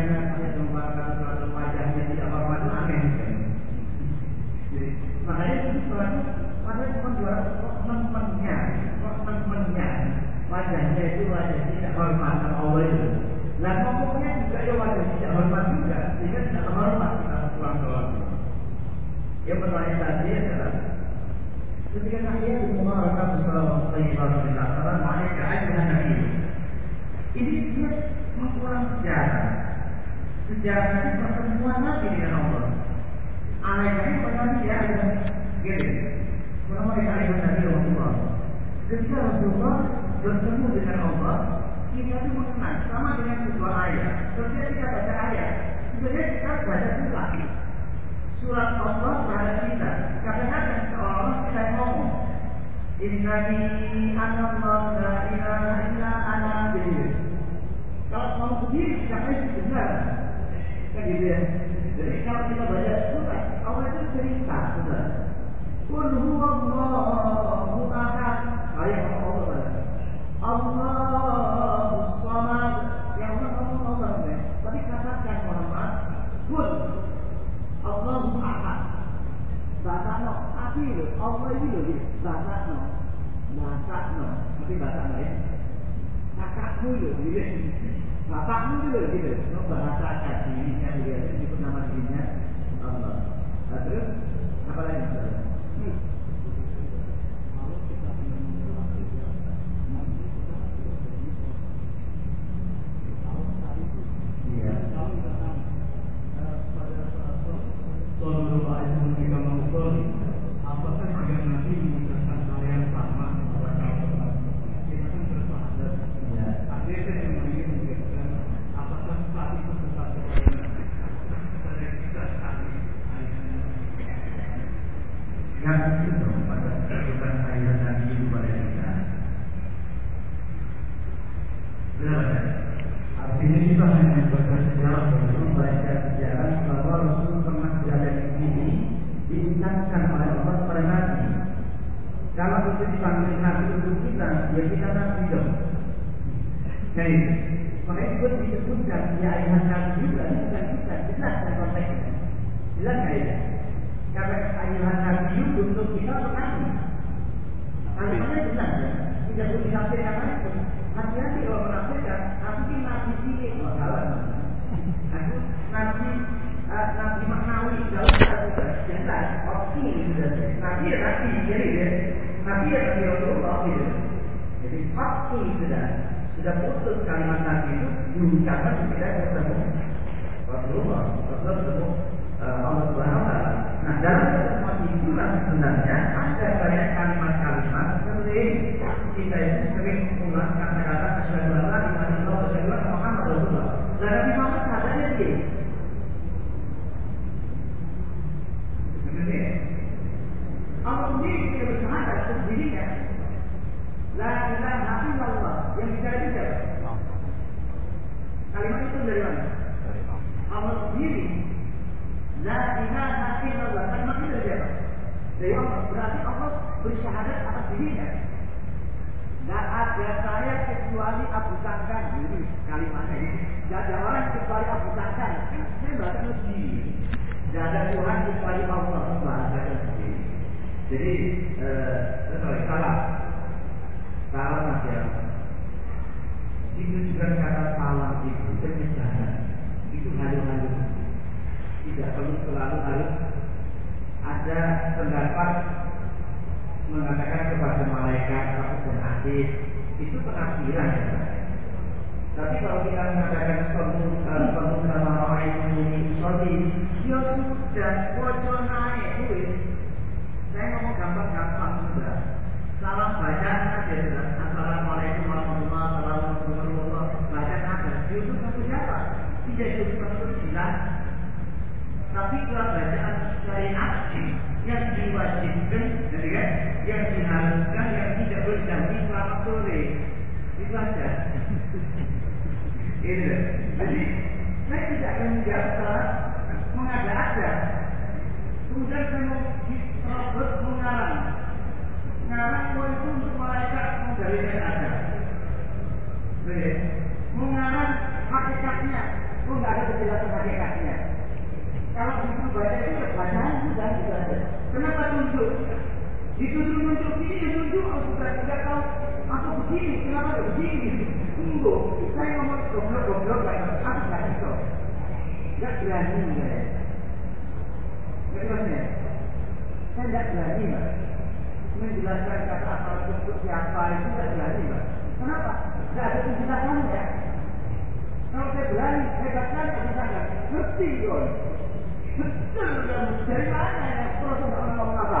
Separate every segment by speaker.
Speaker 1: mereka pakai lembaga suatu lembaga yang tidak hormat aneh. Jadi makanya itu surat makanya cuma dua temennya temennya wajahnya itu wajah tidak hormat sama Allah itu. Nah pokoknya juga ya wajah tidak hormat juga sehingga tidak hormat kita pulang ke yang pertanyaan tadi adalah ketika kalian mengeluarkan surat yang tidak sejarahnya pertemuan lagi dengan Allah. Alaihi pernah dia ada gini. Selama di hari Nabi Rasulullah, ketika Rasulullah bertemu dengan Allah, kita itu mengenal sama dengan sebuah ayat. Ketika kita baca ayat, sebenarnya kita baca surat. Surat Allah kepada kita. Kadang-kadang seolah kita ngomong, Innani anallah la ilaha illa ana Kalau mau sendiri, siapa yang benar? Kan gitu ya. Jadi kalau kita baca surat, Allah itu cerita sudah. Kun huwa Allahu ahad. Ayat Allah tadi. Allahu samad. Yang mana kamu tahu banget Tapi katakan Muhammad, kun Allahu ahad. Bahasa no, tapi Allah itu loh, bahasa no, bahasa no, tapi bahasa no ya. Kakakku loh. Bapakmu itu loh gitu, no, bahasa kasih dirinya, dia itu nama dirinya Allah. Nah, terus apa lagi? itu dipanggil nabi untuk kita, ya kita nabi dong. Nah, makanya itu disebutkan ya ayah nabi juga bukan kita, jelas dan konteksnya, jelas nggak ya? Karena ayah nabi itu untuk kita untuk menangi. Kalimatnya jelas ya, tidak perlu ditafsirkan lagi. Hati-hati kalau Ya nabi Rasulullah gitu. Jadi opsi sudah sudah putus kalimat nabi itu diucapkan ketika ketemu Rasulullah. Rasulullah ketemu uh, Allah Subhanahu Wa Taala. Nah dalam kesempatan itulah sebenarnya ada banyak kalimat-kalimat seperti kita itu sering mengulang kata-kata asyhadu an la ilaha illallah wa asyhadu anna Muhammad Rasulullah. Dan Nabi Muhammad katanya dia. Allah sendiri dia bersyahadat sendirinya. La ilaha illallah yang bicara itu siapa? Kalimat itu dari mana? Allah sendiri. La ilaha illallah. Kalimat itu dari siapa? Dari Allah. Berarti Allah bersyahadat atas dirinya. Gak ada saya kecuali Abu Sangkan. Ini kalimatnya ini. Gak ada orang kecuali Abu Sangkan. Saya baca sendiri. Gak ada Tuhan kecuali Allah. Baca sendiri. Jadi, eh, sorry, salah. Salah mas ya. Ditujukan kata salah itu penyesalan. Itu halu-halu. Tidak perlu selalu harus ada pendapat mengatakan kepada malaikat ataupun hadis itu penafsiran ya. Tapi kalau kita mengatakan suatu suatu sama orang ini sorry, dia sudah bocor naik duit. Saya ngomong gampang-gampang sudah. Salam baca aja sudah. Assalamualaikum warahmatullahi wabarakatuh. Baca ada. Itu satu siapa? Tidak itu satu jelas. Tapi kalau bacaan syariat yang diwajibkan, jadi kan, yang diharuskan, yang tidak berjanji selamat sore, itu aja. Itu. Jadi saya tidak akan menjawab salah mengada-ada. Kemudian saya mau terus mengarang. Mengarang mau itu untuk malaikat mendalilkan ada. Mengarang hakikatnya, pun nggak ada kejelasan hakikatnya. Kalau disuruh baca itu ya bacaan sudah gitu aja. Kenapa tunjuk? Dituduh nunjuk ini ya nunjuk aku tidak tahu aku begini, kenapa tidak begini? Tunggu, saya ngomong goblok-goblok kayak aku nggak bisa. Nggak berani ya. Berani. Saya nggak berani mbak. Menjelaskan kata asal bentuk siapa itu nggak berani mbak. Kenapa? Nggak ada penjelasannya. Kalau saya berani, hebat sekali aku bisa nggak ngerti dong. Betul dari mana ya proses orang ngomong apa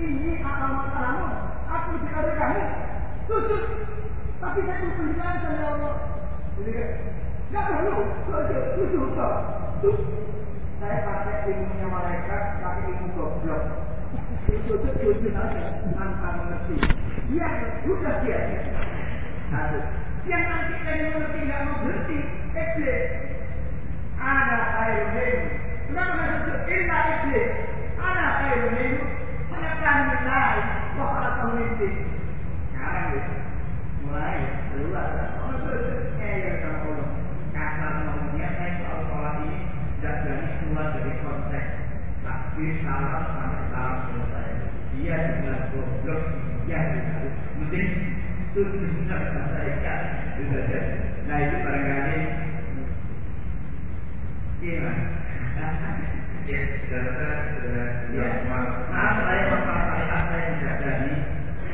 Speaker 1: ini akal masalahmu. Aku tidak ada kamu. Jujur. Tapi saya itu penjelasan ya Allah. Jadi nggak perlu. Jujur, jujur toh. Saya pakai ilmunya malaikat, pakai ilmu goblok. Jujur, jujur aja tanpa mengerti. Dia sudah biasa. Satu. Yang nanti saya mengerti mau berhenti, iblis ada air minum. Kenapa nggak sebut illa iblis? Ada air minum. Menekan nilai. Wah, ada pemimpin. Sekarang ya, mulai keluar. Oh, saya sama Allah. Kasar ngomongnya saya soal sholat ini tidak berani keluar dari konteks takbir salam sampai salam selesai. Dia juga goblok. Dia juga mungkin sudah sudah saya Nah itu barangkali Iya.
Speaker 2: Ya, sudah ya, maaf saya masalah
Speaker 1: syariat saya tidak berani.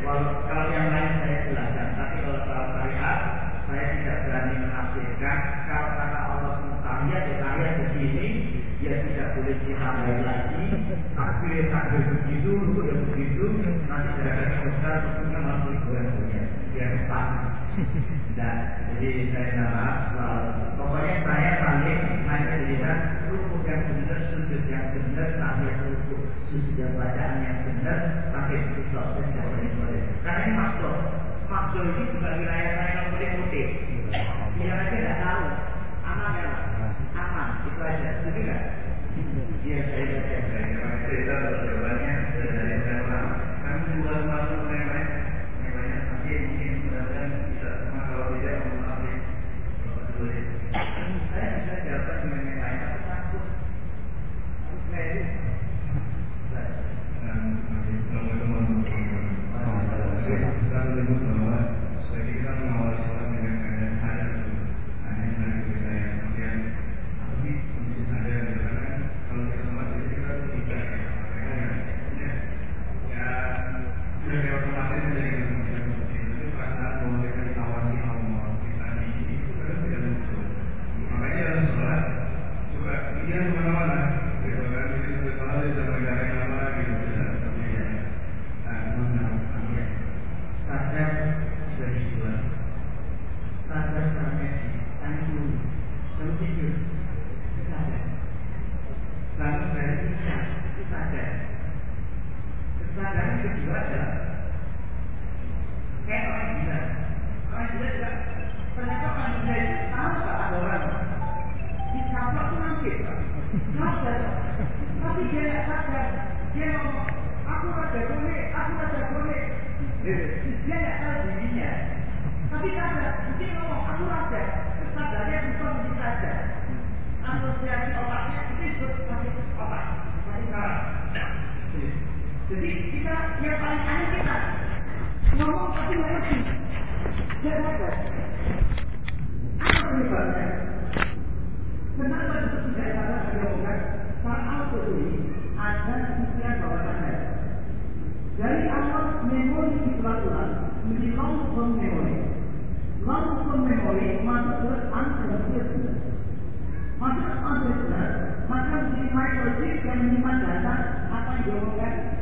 Speaker 1: Walau kalau yang lain saya jelaskan, tapi kalau soal syariat saya tidak berani menafsirkan. Kata Allah SWT ya saya begini, ya tidak boleh ditambahin lagi. Takbir takbir begitu, rukuk ya begitu. Nanti gerakan besar tentunya masih kurang punya. Biar sama. Nah, jadi saya soal pokoknya saya paling hanya dilihat rukuk yang benar, sujud yang benar, tahiyat rukuk, sujud yang bacaan yang benar, pakai sujud yang boleh. Karena ini maksud, maksud ini juga wilayah saya yang boleh putih. ဒီကနေ့ဒီကနေ့ဒီကနေ့ဒီ
Speaker 2: ကနေ့
Speaker 1: Jadi kita yang paling aneh kita ngomong tapi nggak ngerti. Gak. Apa penyebabnya? Kenapa itu tidak ada diomongan soal ini ada pikiran bawah sadar. Dari awal memori kita Tuhan menjadi long term memory. Long term memory masuk ke unconscious. Masuk ke unconscious maka menjadi microchip yang menyimpan data apa yang diomongkan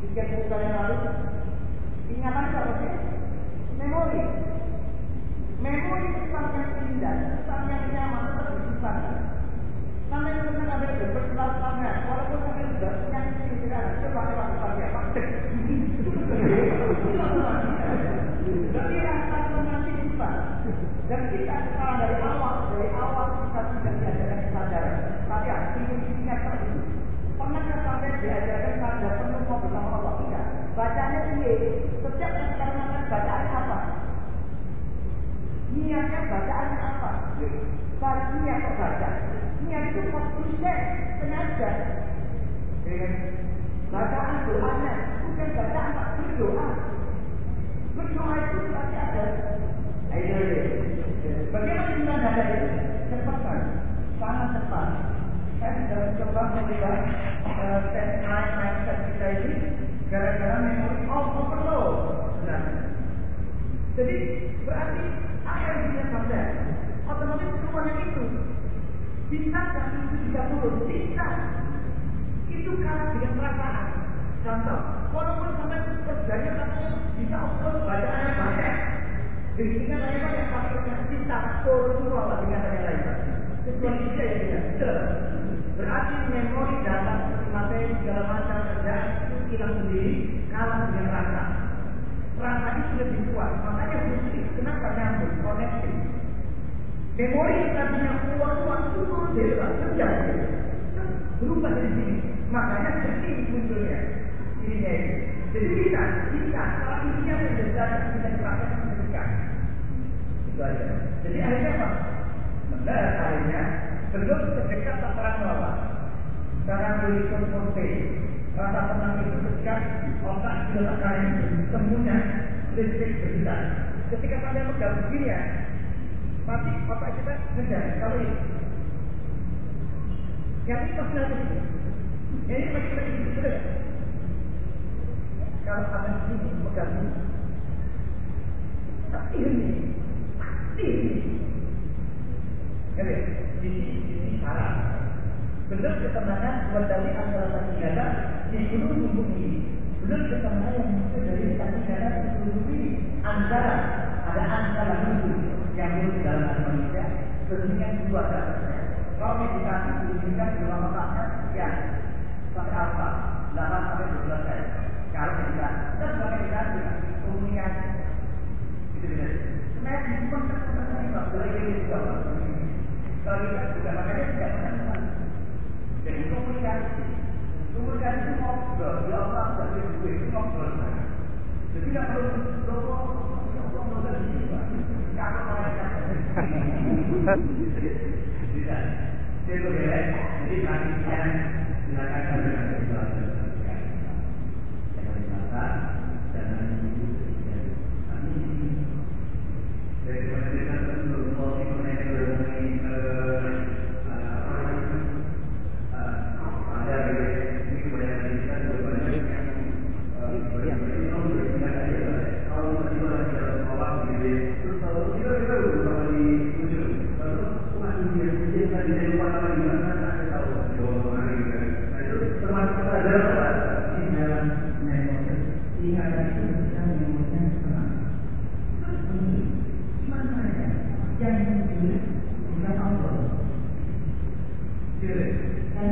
Speaker 1: tiga puluh tahun yang lalu ingatan itu apa sih? Memori. Memori pesan yang indah pesan yang nyaman tetap disimpan sampai kemudian ada yang berkelas tangan walaupun sampai sudah yang kecil tidak ada. Coba bacaannya apa? Bagi niat terbaca, Niat itu konsisten turun semua Pak dengan yang lain. Kecuali dia yang tidak. Berarti memori data seperti materi segala macam kerja itu hilang sendiri kalah dengan rasa. Rasa itu lebih kuat, makanya musik. Kenapa nyambung? koneksi. Memori kita punya kuat waktu jelas kerja berubah dari sini. Makanya penting munculnya Ini itu. Jadi kita, kita, kalau intinya menjadi kita dipakai ketika itu aja. Jadi akhirnya apa? Benar akhirnya belum sedekat sasaran lawan. Cara beli konforte, rasa tenang itu ketika otak sudah kain semuanya listrik berbeda. Ketika pada pegang begini ya, pasti otak kita sedang Kalau ini, yang ini pasti nanti ini. Ini pasti kita ini sudah. Kalau ada sini, pegang ini, tapi ini jadi, ini, ini salah. Belum ketenangan dari antara satu negara di seluruh tubuh ini. Belum ketenangan yang muncul dari satu negara di ini. Antara ada antara musuh yang belum dalam manusia. Kemudian dua dasarnya. Kalau meditasi diizinkan dua masalahnya sekian sampai apa? 8 sampai 12 kali. Kalau meditasi, kita sudah meditasi islami dan juga makanya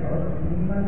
Speaker 1: ở trong mắt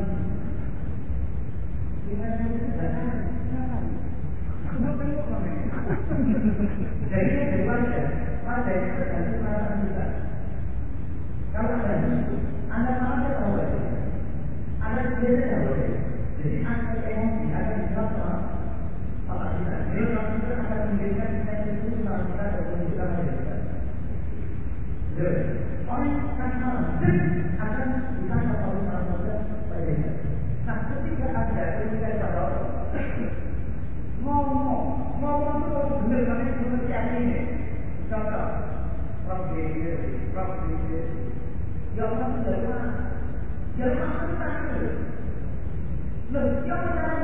Speaker 1: உங்களுக்கு உங்களுக்கு அடியே contoh Rabbi Rabbi Ya Allah Jerman Jerman kan tak ada Lepas yang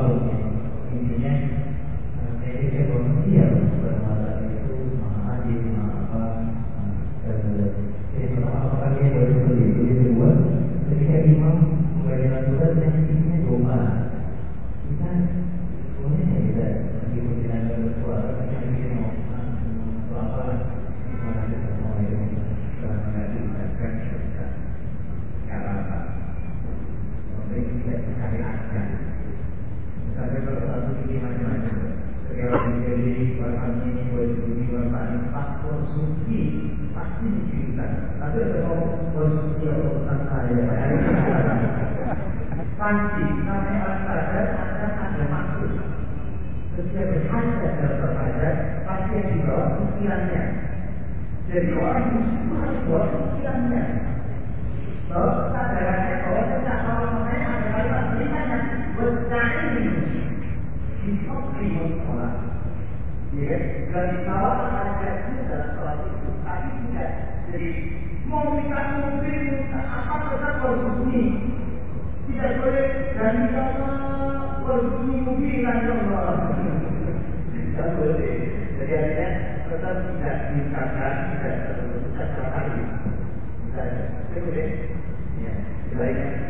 Speaker 3: Father
Speaker 1: ini wajib ini bahan pak konsumsi pasti diceritakan tapi kalau konsumsi atau tentang saya pasti namanya al-qadar akan ada maksud setiap berhajat dalam berhajat pasti yang dibawa pikirannya jadi orang muslim harus bawa pikirannya bahwa kesadarannya bahwa kita kalau makanya ada kalimat tulisannya bersaing di kopi sholat ya. Dan kalau ada itu dalam sholat itu tapi tidak jadi mau minta mobil apa tetap konsumsi tidak boleh dan kalau konsumsi mobil dan tidak boleh. Jadi artinya tetap tidak diucapkan tidak terucap sekali misalnya boleh. Ya
Speaker 2: baik